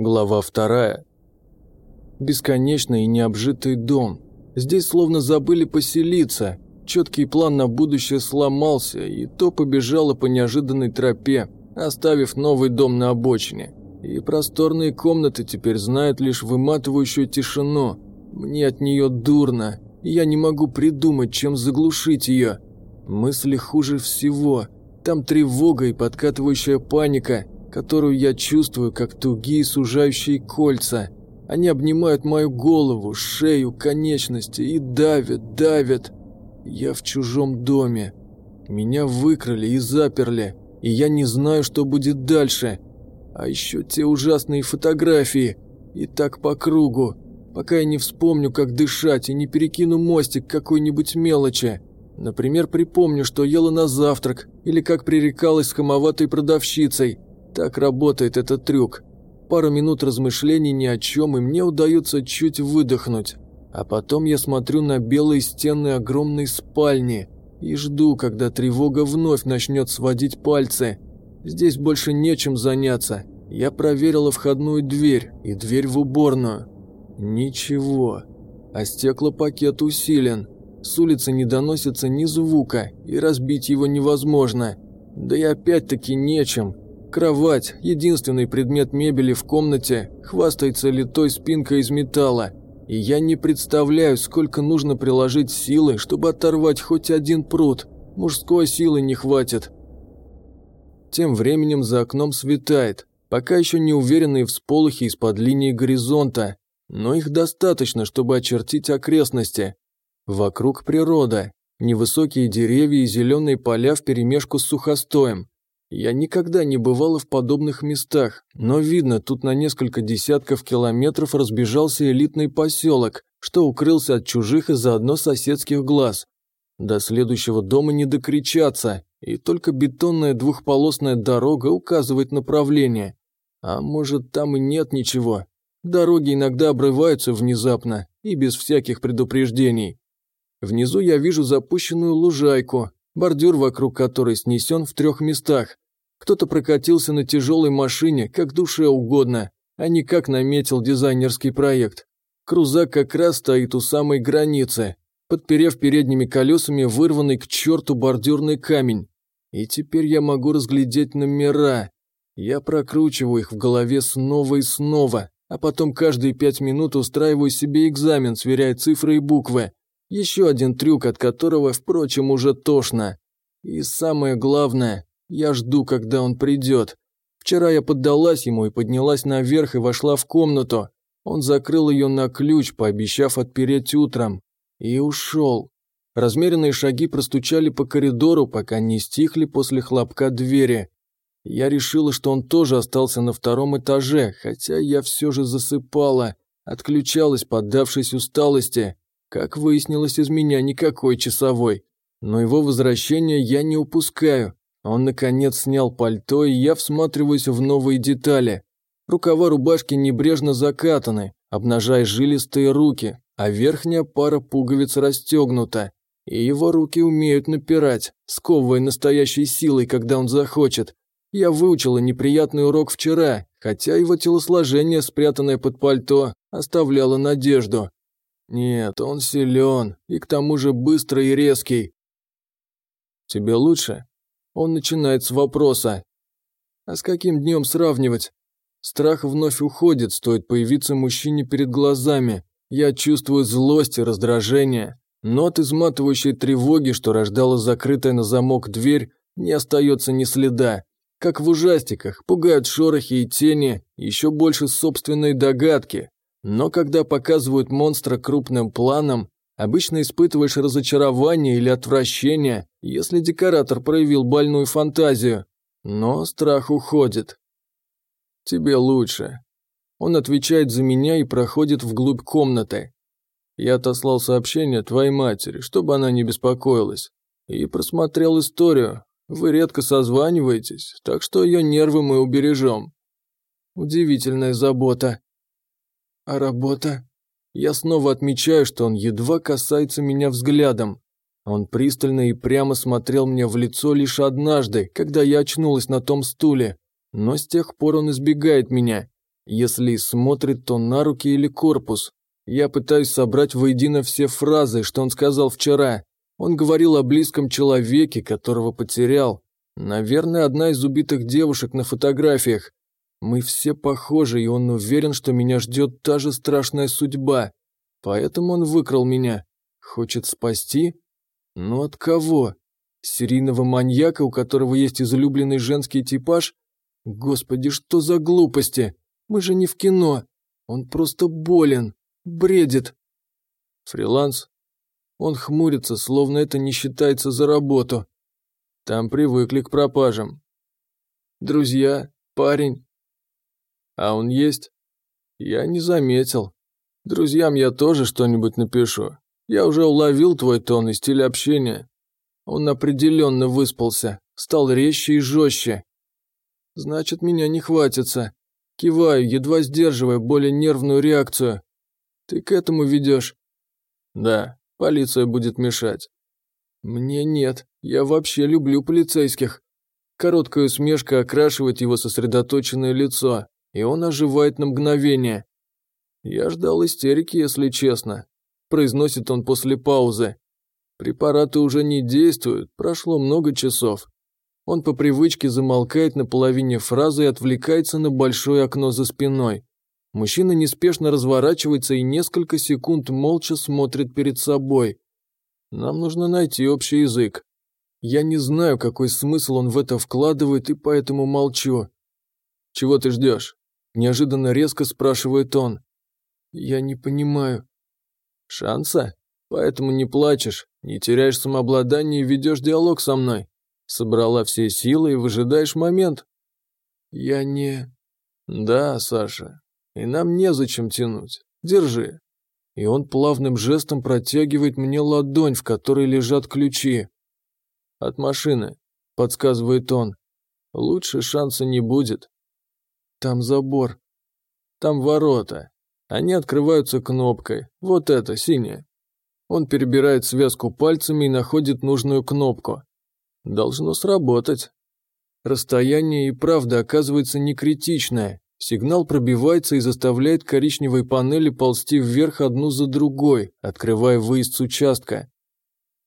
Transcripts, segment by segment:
Глава вторая. Бесконечный и необжитый дом. Здесь словно забыли поселиться. Четкий план на будущее сломался, и то побежало по неожиданной тропе, оставив новый дом на обочине. И просторные комнаты теперь знают лишь выматывающую тишину. Мне от нее дурно, я не могу придумать, чем заглушить ее. Мысли хуже всего. Там тревога и подкатывающая паника, которую я чувствую, как тугие сужающие кольца – они обнимают мою голову, шею, конечности и давят, давят. Я в чужом доме. Меня выкрали и заперли, и я не знаю, что будет дальше. А еще те ужасные фотографии. И так по кругу, пока я не вспомню, как дышать, и не перекину мостик какой-нибудь мелочи. Например, припомню, что ела на завтрак, или как пререкалась с хамоватой продавщицей. Так работает этот трюк. Пару минут размышлений ни о чем, и мне удается чуть выдохнуть. А потом я смотрю на белые стены огромной спальни и жду, когда тревога вновь начнет сводить пальцы. Здесь больше нечем заняться. Я проверила входную дверь и дверь в уборную. Ничего. А стеклопакет усилен. С улицы не доносится ни звука, и разбить его невозможно. Да и опять-таки нечем. Кровать, единственный предмет мебели в комнате, хвастается литой спинкой из металла, и я не представляю, сколько нужно приложить силы, чтобы оторвать хоть один пруд. Мужской силы не хватит. Тем временем за окном светает, пока еще не уверенные всполохи из-под линии горизонта, но их достаточно, чтобы очертить окрестности. Вокруг природа, невысокие деревья и зеленые поля вперемешку с сухостоем. Я никогда не бывала в подобных местах, но видно, тут на несколько десятков километров разбежался элитный поселок, что укрылся от чужих и заодно соседских глаз. До следующего дома не докричаться, и только бетонная двухполосная дорога указывает направление. А может, там и нет ничего. Дороги иногда обрываются внезапно и без всяких предупреждений. Внизу я вижу запущенную лужайку, бордюр вокруг которой снесен в трех местах. Кто-то прокатился на тяжелой машине, как душе угодно, а не как наметил дизайнерский проект. Крузак как раз стоит у самой границы, подперев передними колесами вырванный к черту бордюрный камень. И теперь я могу разглядеть номера. Я прокручиваю их в голове снова и снова, а потом каждые пять минут устраиваю себе экзамен, сверяя цифры и буквы. Еще один трюк, от которого, впрочем, уже тошно. И самое главное, я жду, когда он придет. Вчера я поддалась ему и поднялась наверх и вошла в комнату. Он закрыл ее на ключ, пообещав отпереть утром. И ушел. Размеренные шаги простучали по коридору, пока не стихли после хлопка двери. Я решила, что он тоже остался на втором этаже, хотя я все же засыпала, отключалась, поддавшись усталости. Как выяснилось, из меня никакой часовой. Но его возвращение я не упускаю. Он, наконец, снял пальто, и я всматриваюсь в новые детали. Рукава рубашки небрежно закатаны, обнажая жилистые руки, а верхняя пара пуговиц расстегнута. И его руки умеют напирать, сковывая настоящей силой, когда он захочет. Я выучила неприятный урок вчера, хотя его телосложение, спрятанное под пальто, оставляло надежду. Нет, он силен, и к тому же быстрый и резкий. «Тебе лучше?» Он начинает с вопроса. А с каким днем сравнивать? Страх вновь уходит, стоит появиться мужчине перед глазами. Я чувствую злость и раздражение. Но от изматывающей тревоги, что рождала закрытая на замок дверь, не остается ни следа. Как в ужастиках, пугают шорохи и тени, еще больше собственной догадки. Но когда показывают монстра крупным планом, Обычно испытываешь разочарование или отвращение, если декоратор проявил больную фантазию. Но страх уходит. Тебе лучше. Он отвечает за меня и проходит вглубь комнаты. Я отослал сообщение твоей матери, чтобы она не беспокоилась. И просмотрел историю. Вы редко созваниваетесь, так что ее нервы мы убережем. Удивительная забота. А работа? Я снова отмечаю, что он едва касается меня взглядом. Он пристально и прямо смотрел мне в лицо лишь однажды, когда я очнулась на том стуле. Но с тех пор он избегает меня. Если смотрит, то на руки или корпус. Я пытаюсь собрать воедино все фразы, что он сказал вчера. Он говорил о близком человеке, которого потерял. Наверное, одна из убитых девушек на фотографиях. Мы все похожи, и он уверен, что меня ждет та же страшная судьба. Поэтому он выкрал меня. Хочет спасти? Но от кого? Серийного маньяка, у которого есть излюбленный женский типаж? Господи, что за глупости? Мы же не в кино. Он просто болен, бредит. Фриланс? Он хмурится, словно это не считается за работу. Там привыкли к пропажам. Друзья, парень. А он есть? Я не заметил. Друзьям я тоже что-нибудь напишу. Я уже уловил твой тон и стиль общения. Он определенно выспался, стал резче и жестче. Значит, меня не хватится. Киваю, едва сдерживая более нервную реакцию. Ты к этому ведешь? Да, полиция будет мешать. Мне нет, я вообще люблю полицейских. Короткая усмешка окрашивает его сосредоточенное лицо, и он оживает на мгновение. Я ждал истерики, если честно. Произносит он после паузы. Препараты уже не действуют, прошло много часов. Он по привычке замолкает на половине фразы и отвлекается на большое окно за спиной. Мужчина неспешно разворачивается и несколько секунд молча смотрит перед собой. Нам нужно найти общий язык. Я не знаю, какой смысл он в это вкладывает, и поэтому молчу. «Чего ты ждешь?» – неожиданно резко спрашивает он. «Я не понимаю». «Шанса? Поэтому не плачешь, не теряешь самообладание и ведешь диалог со мной. Собрала все силы и выжидаешь момент». «Я не...» «Да, Саша, и нам незачем тянуть. Держи». И он плавным жестом протягивает мне ладонь, в которой лежат ключи. «От машины», — подсказывает он. «Лучше шанса не будет». «Там забор». «Там ворота. Они открываются кнопкой. Вот это, синяя. Он перебирает связку пальцами и находит нужную кнопку. Должно сработать. Расстояние и правда оказывается не критичное. Сигнал пробивается и заставляет коричневые панели ползти вверх одну за другой, открывая выезд с участка.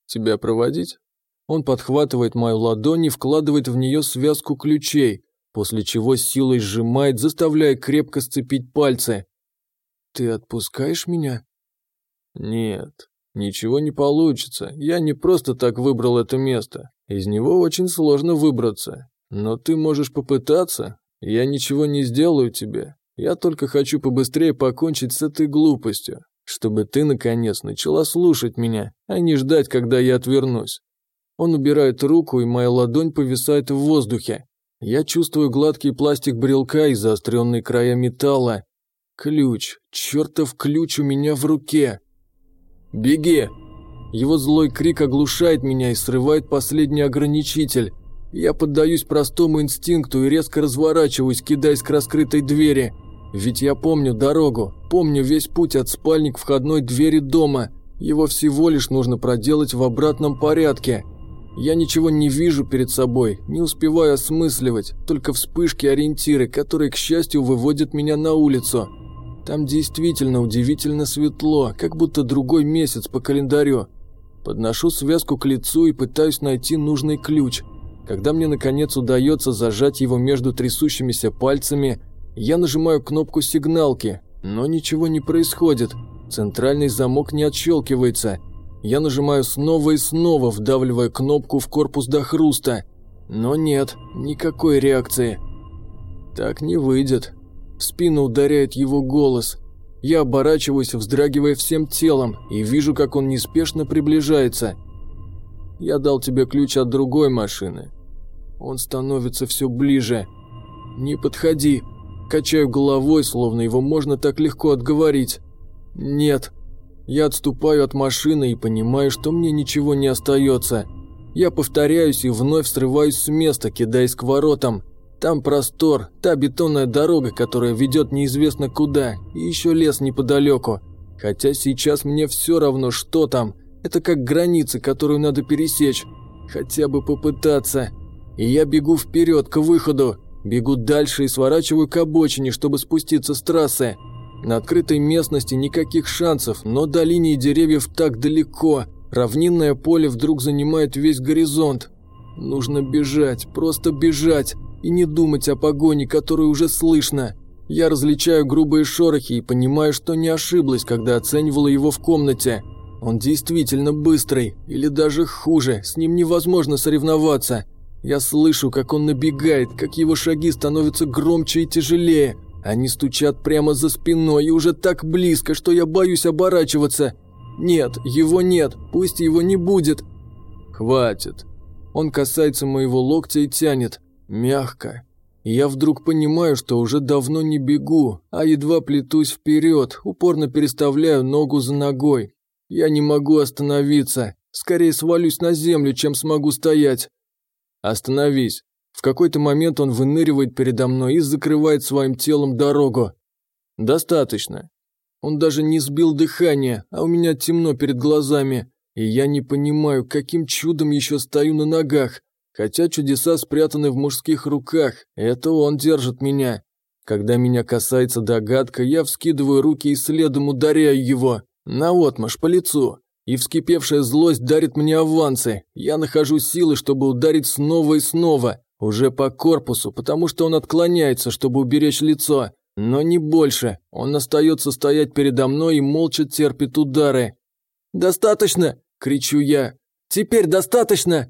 «Тебя проводить?» Он подхватывает мою ладонь и вкладывает в нее связку ключей, после чего силой сжимает, заставляя крепко сцепить пальцы. «Ты отпускаешь меня?» «Нет, ничего не получится. Я не просто так выбрал это место. Из него очень сложно выбраться. Но ты можешь попытаться. Я ничего не сделаю тебе. Я только хочу побыстрее покончить с этой глупостью, чтобы ты, наконец, начала слушать меня, а не ждать, когда я отвернусь». Он убирает руку, и моя ладонь повисает в воздухе. Я чувствую гладкий пластик брелка и заостренные края металла, Ключ, чертов ключ у меня в руке. «Беги!» Его злой крик оглушает меня и срывает последний ограничитель. Я поддаюсь простому инстинкту и резко разворачиваюсь, кидаясь к раскрытой двери. Ведь я помню дорогу, помню весь путь от спальни к входной двери дома. Его всего лишь нужно проделать в обратном порядке. Я ничего не вижу перед собой, не успеваю осмысливать, только вспышки-ориентиры, которые, к счастью, выводят меня на улицу. Там действительно удивительно светло, как будто другой месяц по календарю. Подношу связку к лицу и пытаюсь найти нужный ключ. Когда мне наконец удается зажать его между трясущимися пальцами, я нажимаю кнопку сигналки, но ничего не происходит. Центральный замок не отщелкивается. Я нажимаю снова и снова, вдавливая кнопку в корпус до хруста. Но нет, никакой реакции. Так не выйдет. В спину ударяет его голос. Я оборачиваюсь, вздрагивая всем телом, и вижу, как он неспешно приближается. Я дал тебе ключ от другой машины. Он становится все ближе. Не подходи. Качаю головой, словно его можно так легко отговорить. Нет. Я отступаю от машины и понимаю, что мне ничего не остается. Я повторяюсь и вновь срываюсь с места, кидаясь к воротам. Там простор, та бетонная дорога, которая ведет неизвестно куда, и еще лес неподалеку. Хотя сейчас мне все равно, что там. Это как граница, которую надо пересечь. Хотя бы попытаться. И я бегу вперед, к выходу. Бегу дальше и сворачиваю к обочине, чтобы спуститься с трассы. На открытой местности никаких шансов, но до линии деревьев так далеко. Равнинное поле вдруг занимает весь горизонт. Нужно бежать, просто бежать и не думать о погоне, которую уже слышно. Я различаю грубые шорохи и понимаю, что не ошиблась, когда оценивала его в комнате. Он действительно быстрый, или даже хуже, с ним невозможно соревноваться. Я слышу, как он набегает, как его шаги становятся громче и тяжелее. Они стучат прямо за спиной и уже так близко, что я боюсь оборачиваться. Нет, его нет, пусть его не будет. Хватит. Он касается моего локтя и тянет. Мягко. Я вдруг понимаю, что уже давно не бегу, а едва плетусь вперед, упорно переставляю ногу за ногой. Я не могу остановиться. Скорее свалюсь на землю, чем смогу стоять. «Остановись!» В какой-то момент он выныривает передо мной и закрывает своим телом дорогу. «Достаточно!» Он даже не сбил дыхание, а у меня темно перед глазами, и я не понимаю, каким чудом еще стою на ногах. Хотя чудеса спрятаны в мужских руках, это он держит меня. Когда меня касается догадка, я вскидываю руки и следом ударяю его. Наотмашь по лицу и вскипевшая злость дарит мне авансы. Я нахожу силы, чтобы ударить снова и снова, уже по корпусу, потому что он отклоняется, чтобы уберечь лицо. Но не больше. Он остается стоять передо мной и молча терпит удары. «Достаточно!» – кричу я. «Теперь достаточно!»